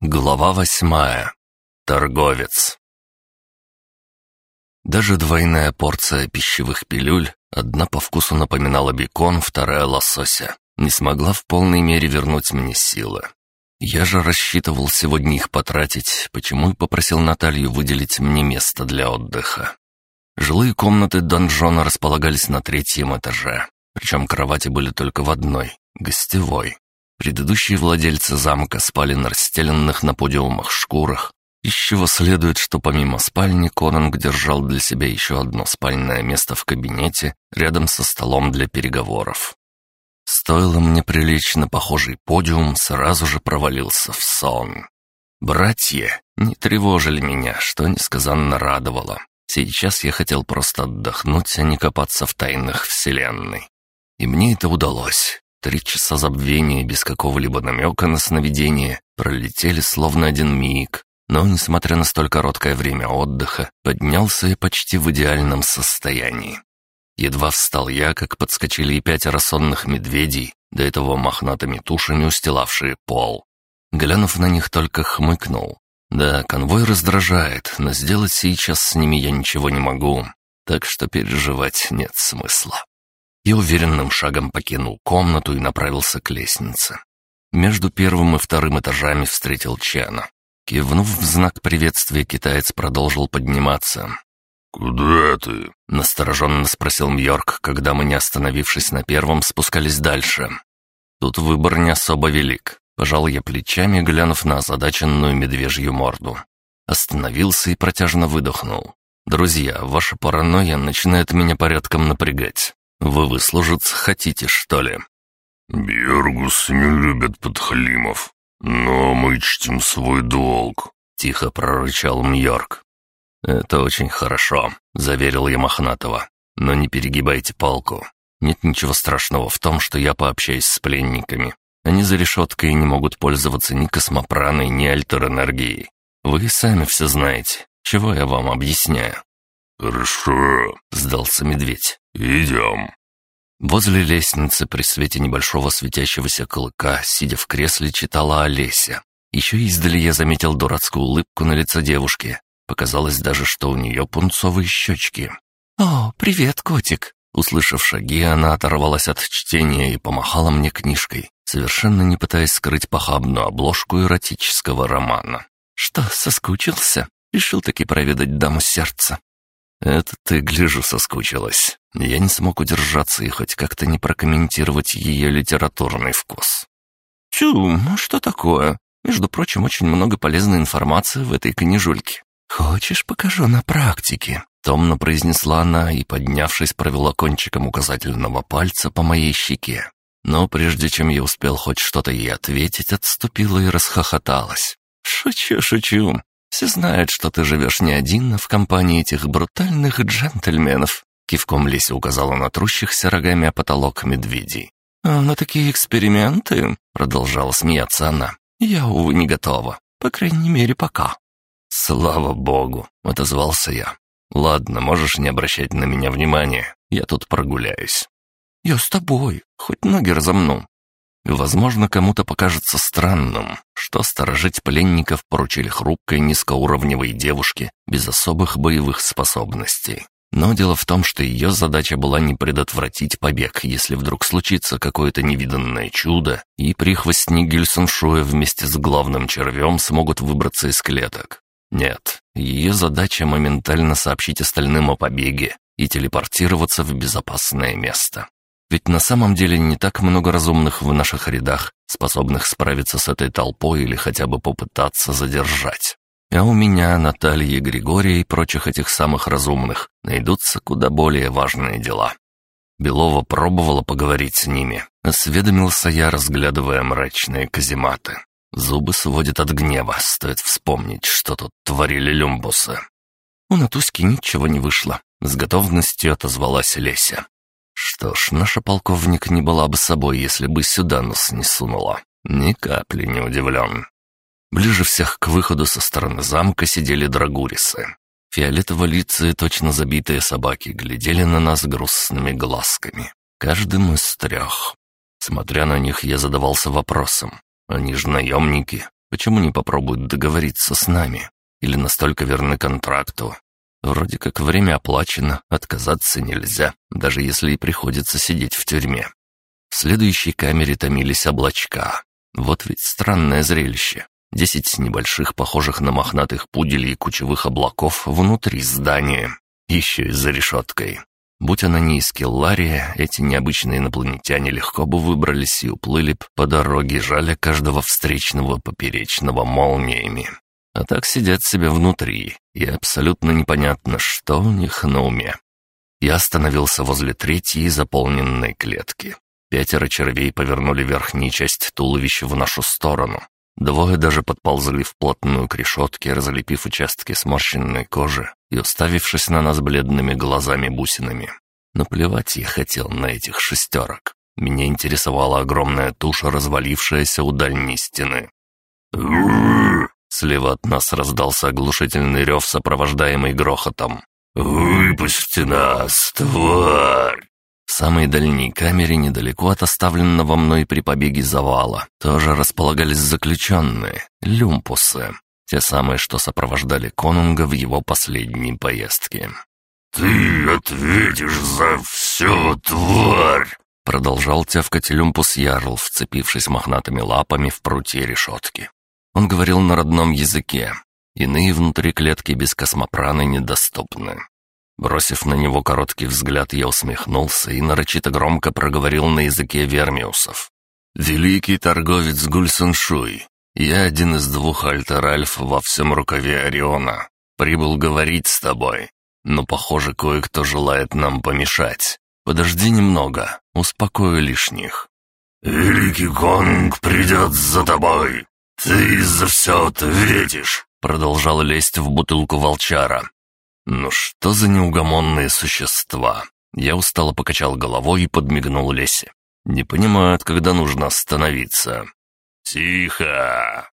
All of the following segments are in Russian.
Глава восьмая. Торговец. Даже двойная порция пищевых пилюль, одна по вкусу напоминала бекон, вторая — лосося, не смогла в полной мере вернуть мне силы. Я же рассчитывал сегодня их потратить, почему и попросил Наталью выделить мне место для отдыха. Жилые комнаты донжона располагались на третьем этаже, причем кровати были только в одной, гостевой. Предыдущие владельцы замка спали на расстеленных на подиумах шкурах, из чего следует, что помимо спальни Конанг держал для себя еще одно спальное место в кабинете рядом со столом для переговоров. Стоило мне прилично похожий подиум, сразу же провалился в сон. Братья не тревожили меня, что несказанно радовало. Сейчас я хотел просто отдохнуть, а не копаться в тайнах Вселенной. И мне это удалось. Три часа забвения без какого-либо намека на сновидение пролетели словно один миг, но, несмотря на столь короткое время отдыха, поднялся я почти в идеальном состоянии. Едва встал я, как подскочили и пятеро сонных медведей, до этого мохнатыми тушами устилавшие пол. Глянув на них, только хмыкнул. «Да, конвой раздражает, но сделать сейчас с ними я ничего не могу, так что переживать нет смысла» и уверенным шагом покинул комнату и направился к лестнице. Между первым и вторым этажами встретил Чана. Кивнув в знак приветствия, китаец продолжил подниматься. «Куда ты?» — настороженно спросил Мьорк, когда мы, не остановившись на первом, спускались дальше. Тут выбор не особо велик. Пожал я плечами, глянув на озадаченную медвежью морду. Остановился и протяжно выдохнул. «Друзья, ваша паранойя начинает меня порядком напрягать. Вы выслужиться хотите, что ли?» «Бергус не любит подхалимов, но мы чтим свой долг», — тихо прорычал Мьорк. «Это очень хорошо», — заверил я Мохнатова. «Но не перегибайте палку. Нет ничего страшного в том, что я пообщаюсь с пленниками. Они за решеткой не могут пользоваться ни космопраной, ни альтер-энергией. Вы сами все знаете, чего я вам объясняю». «Хорошо», — сдался медведь. «Идем». Возле лестницы при свете небольшого светящегося клыка, сидя в кресле, читала Олеся. Еще издали я заметил дурацкую улыбку на лице девушки. Показалось даже, что у нее пунцовые щечки. «О, привет, котик!» Услышав шаги, она оторвалась от чтения и помахала мне книжкой, совершенно не пытаясь скрыть похабную обложку эротического романа. «Что, соскучился? Решил таки проведать даму сердца?» «Это ты, гляжу, соскучилась. Я не смог удержаться и хоть как-то не прокомментировать ее литературный вкус. «Чу, ну что такое? Между прочим, очень много полезной информации в этой книжульке. Хочешь, покажу на практике?» Томно произнесла она и, поднявшись, провела кончиком указательного пальца по моей щеке. Но прежде чем я успел хоть что-то ей ответить, отступила и расхохоталась. «Шучу, шучу. Все знают, что ты живешь не один, а в компании этих брутальных джентльменов. Кивком Леся указала на трущихся рогами о потолок медведей. «А на такие эксперименты?» — продолжала смеяться она. «Я, увы, не готова. По крайней мере, пока». «Слава богу!» — отозвался я. «Ладно, можешь не обращать на меня внимания. Я тут прогуляюсь». «Я с тобой. Хоть ноги разомну». Возможно, кому-то покажется странным, что сторожить пленников поручили хрупкой низкоуровневой девушке без особых боевых способностей. Но дело в том, что ее задача была не предотвратить побег, если вдруг случится какое-то невиданное чудо, и прихвостни Гюльсеншоя вместе с главным червем смогут выбраться из клеток. Нет, ее задача моментально сообщить остальным о побеге и телепортироваться в безопасное место. Ведь на самом деле не так много разумных в наших рядах, способных справиться с этой толпой или хотя бы попытаться задержать. А у меня, Натальи, Григория и прочих этих самых разумных найдутся куда более важные дела. Белова пробовала поговорить с ними. Осведомился я, разглядывая мрачные казематы. Зубы сводят от гнева, стоит вспомнить, что тут творили люмбусы. У Натуськи ничего не вышло. С готовностью отозвалась Леся. Что ж, наша полковник не была бы собой, если бы сюда нас не сунула. Ни капли не удивлен. Ближе всех к выходу со стороны замка сидели драгурисы. Фиолетово лица точно забитые собаки, глядели на нас грустными глазками. Каждым из трех. Смотря на них, я задавался вопросом. Они же наемники. Почему не попробуют договориться с нами? Или настолько верны контракту? Вроде как время оплачено, отказаться нельзя, даже если и приходится сидеть в тюрьме. В следующей камере томились облачка. Вот ведь странное зрелище десять небольших, похожих на мохнатых пуделей кучевых облаков внутри здания, еще и за решеткой. Будь она не из Келлария, эти необычные инопланетяне легко бы выбрались и уплыли б по дороге, жаля каждого встречного поперечного молниями. А так сидят себе внутри, и абсолютно непонятно, что у них на уме. Я остановился возле третьей заполненной клетки. Пятеро червей повернули верхнюю часть туловища в нашу сторону, Двое даже подползли вплотную к решетке, разлепив участки сморщенной кожи и уставившись на нас бледными глазами-бусинами. Наплевать я хотел на этих шестерок. Меня интересовала огромная туша, развалившаяся у дальней стены. Слева от нас раздался оглушительный рев, сопровождаемый грохотом. «Выпусти нас, тварь!» В самой дальней камере, недалеко от оставленного мной при побеге завала, тоже располагались заключенные — люмпусы, те самые, что сопровождали Конунга в его последней поездке. «Ты ответишь за все, тварь!» Продолжал тявкать люмпус Ярл, вцепившись мохнатыми лапами в прутье решетки. Он говорил на родном языке. Иные внутри клетки без космопраны недоступны. Бросив на него короткий взгляд, я усмехнулся и нарочито громко проговорил на языке вермиусов. «Великий торговец Гульсеншуй, я один из двух альтер-альф во всем рукаве Ориона. Прибыл говорить с тобой, но, похоже, кое-кто желает нам помешать. Подожди немного, успокою лишних». «Великий Конг придет за тобой! Ты за все ответишь!» Продолжал лезть в бутылку волчара. Ну что за неугомонные существа? Я устало покачал головой и подмигнул Лесе. Не понимают, когда нужно остановиться. Тихо!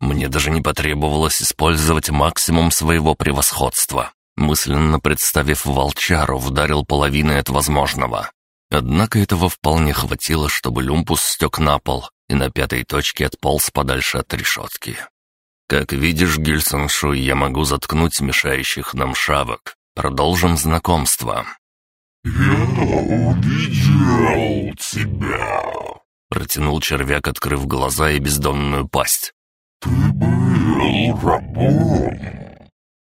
Мне даже не потребовалось использовать максимум своего превосходства. Мысленно представив волчару, вдарил половиной от возможного. Однако этого вполне хватило, чтобы люмпус стек на пол и на пятой точке отполз подальше от решетки. «Как видишь, Гильсеншуй, я могу заткнуть мешающих нам шавок. Продолжим знакомство». «Я увидел тебя», — протянул червяк, открыв глаза и бездонную пасть. «Ты был рабом.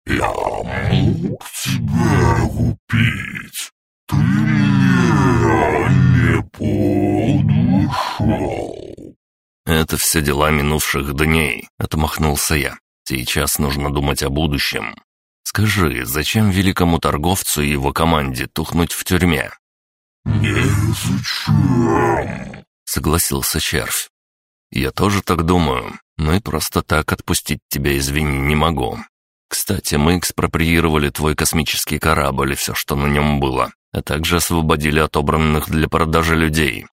Я мог тебя купить, «Это все дела минувших дней», — отмахнулся я. «Сейчас нужно думать о будущем. Скажи, зачем великому торговцу и его команде тухнуть в тюрьме?» «Не зачем», — согласился червь. «Я тоже так думаю, но и просто так отпустить тебя, извини, не могу. Кстати, мы экспроприировали твой космический корабль и все, что на нем было, а также освободили отобранных для продажи людей».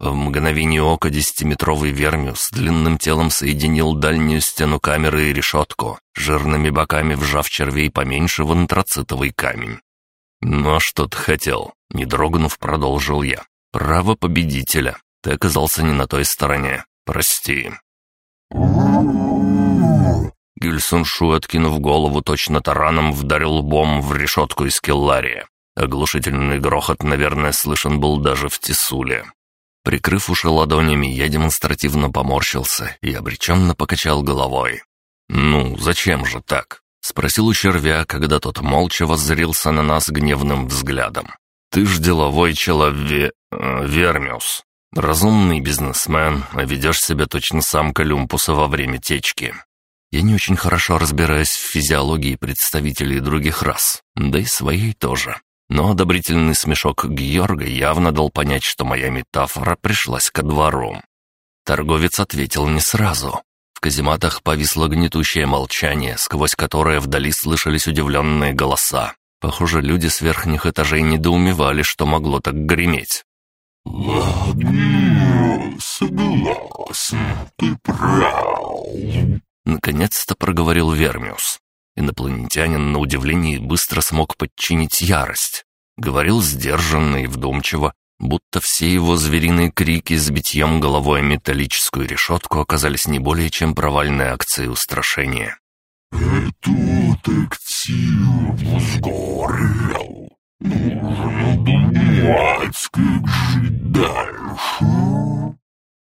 В мгновение ока десятиметровый Вермиус длинным телом соединил дальнюю стену камеры и решетку, жирными боками вжав червей поменьше в антрацитовый камень. «Но что ты хотел?» — не дрогнув, продолжил я. «Право победителя. Ты оказался не на той стороне. Прости». Гюльсун Шу, откинув голову, точно тараном вдарил лбом в решетку из келлария. Оглушительный грохот, наверное, слышен был даже в Тесуле. Прикрыв уши ладонями, я демонстративно поморщился и обреченно покачал головой. «Ну, зачем же так?» — спросил у червя, когда тот молча воззрился на нас гневным взглядом. «Ты ж деловой человек... Э, вермиус. Разумный бизнесмен, а ведешь себя точно сам Колюмпуса во время течки. Я не очень хорошо разбираюсь в физиологии представителей других рас, да и своей тоже но одобрительный смешок Георга явно дал понять, что моя метафора пришлась ко двору. Торговец ответил не сразу. В казематах повисло гнетущее молчание, сквозь которое вдали слышались удивленные голоса. Похоже, люди с верхних этажей недоумевали, что могло так греметь. «Ладно, согласен, ты прав», — наконец-то проговорил Вермиус. Инопланетянин, на удивление, быстро смог подчинить ярость. Говорил сдержанно и вдумчиво, будто все его звериные крики с битьем головой о металлическую решетку оказались не более чем провальной акцией устрашения. «Этот актив сгорел. Нужно думать, как жить дальше».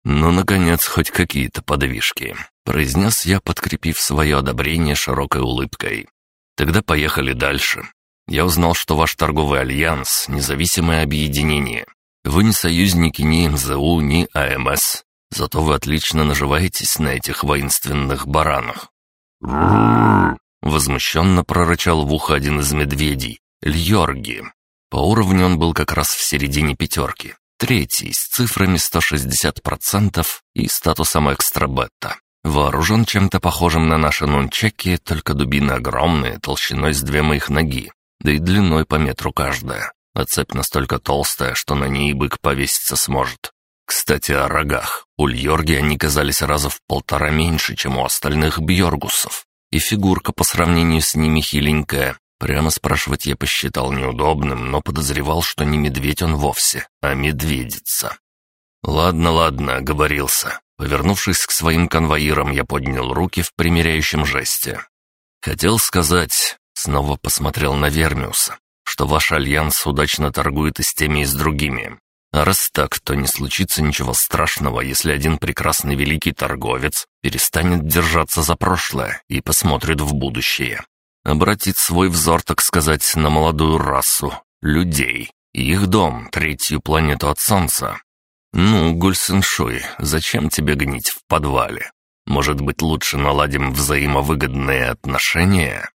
Но, наконец, хоть какие-то подвижки произнес я, подкрепив свое одобрение широкой улыбкой. Тогда поехали дальше. Я узнал, что ваш торговый альянс — независимое объединение. Вы не союзники ни МЗУ, ни АМС. Зато вы отлично наживаетесь на этих воинственных баранах. Возмущенно прорычал в ухо один из медведей — Льорги. По уровню он был как раз в середине пятерки. Третий, с цифрами 160% и статусом экстрабетта. Вооружен чем-то похожим на наши нунчаки, только дубины огромные, толщиной с две моих ноги, да и длиной по метру каждая. А цепь настолько толстая, что на ней бык повеситься сможет. Кстати, о рогах. У Льорги они казались раза в полтора меньше, чем у остальных бьоргусов. И фигурка по сравнению с ними хиленькая. Прямо спрашивать я посчитал неудобным, но подозревал, что не медведь он вовсе, а медведица. «Ладно, ладно», — говорился. Повернувшись к своим конвоирам, я поднял руки в примиряющем жесте. «Хотел сказать...» — снова посмотрел на Вермиуса что ваш альянс удачно торгует и с теми, и с другими. А раз так, то не случится ничего страшного, если один прекрасный великий торговец перестанет держаться за прошлое и посмотрит в будущее. Обратит свой взор, так сказать, на молодую расу, людей, и их дом, третью планету от Солнца, «Ну, Гульсеншуй, зачем тебе гнить в подвале? Может быть, лучше наладим взаимовыгодные отношения?»